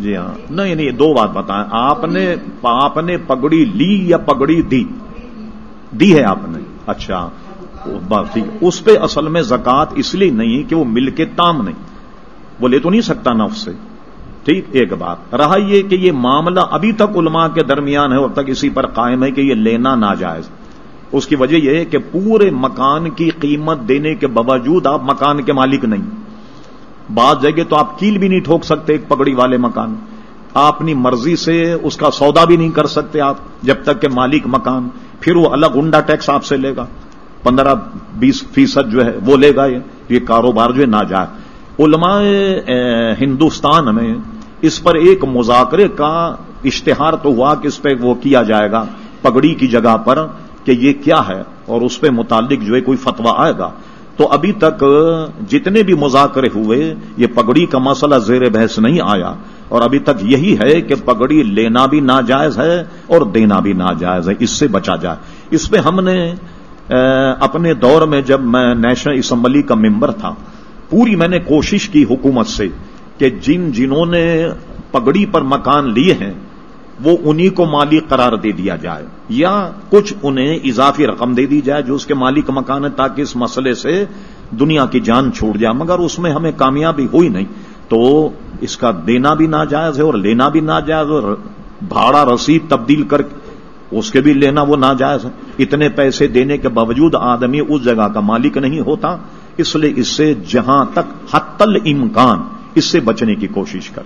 جی ہاں۔ نہیں نہیں، دو بات بتائیں۔ آپ نے آپ نے پگڑی لی یا پگڑی دی؟ دی ہے آپ نے۔ اچھا بات ٹھیک۔ اس پہ اصل میں زکات اس لیے نہیں کہ وہ مل کے تام نہیں۔ وہ لے تو نہیں سکتا نفس سے۔ ٹھیک، ایک بات۔ رہا یہ کہ یہ معاملہ ابھی تک علماء کے درمیان ہے، اب تک اسی پر قائم ہے کہ یہ لینا ناجائز۔ اس کی وجہ یہ ہے کہ پورے مکان کی قیمت دینے کے باوجود آپ مکان کے مالک نہیں۔ بعض جگہ تو آپ کیل بھی نہیں ٹھوک سکتے ایک پگڑی والے مکان۔ آپ اپنی مرضی سے اس کا سودا بھی نہیں کر سکتے آپ جب تک کہ مالک مکان، پھر وہ الگ انڈا ٹیکس آپ سے لے گا۔ پندرہ بیس فیصد جو ہے وہ لے گا یہ۔ کاروبار جو ہے نہ جائے علماء ہندوستان میں اس پر ایک مذاکرے کا اشتہار تو ہوا کہ اس پہ وہ کیا جائے گا پگڑی کی جگہ پر کہ یہ کیا ہے اور اس پہ متعلق جو ہے کوئی فتوا آئے گا۔ تو ابھی تک جتنے بھی مذاکرے ہوئے، یہ پگڑی کا مسئلہ زیر بحث نہیں آیا۔ اور ابھی تک یہی ہے کہ پگڑی لینا بھی ناجائز ہے اور دینا بھی ناجائز ہے، اس سے بچا جائے۔ اس پہ ہم نے اپنے دور میں جب میں نیشنل اسمبلی کا ممبر تھا، پوری میں نے کوشش کی حکومت سے کہ جن جنہوں نے پگڑی پر مکان لیے ہیں وہ انہی کو مالی قرار دے دیا جائے یا کچھ انہیں اضافی رقم دے دی جائے جو اس کے مالک مکان ہے تاکہ اس مسئلے سے دنیا کی جان چھوڑ جائے۔ مگر اس میں ہمیں کامیابی ہوئی نہیں۔ تو اس کا دینا بھی ناجائز ہے اور لینا بھی ناجائز اور بھاڑا رسید تبدیل کر اس کے بھی لینا وہ ناجائز ہے۔ اتنے پیسے دینے کے باوجود آدمی اس جگہ کا مالک نہیں ہوتا۔ اس لیے اس سے جہاں تک حت امکان اس سے بچنے کی کوشش کر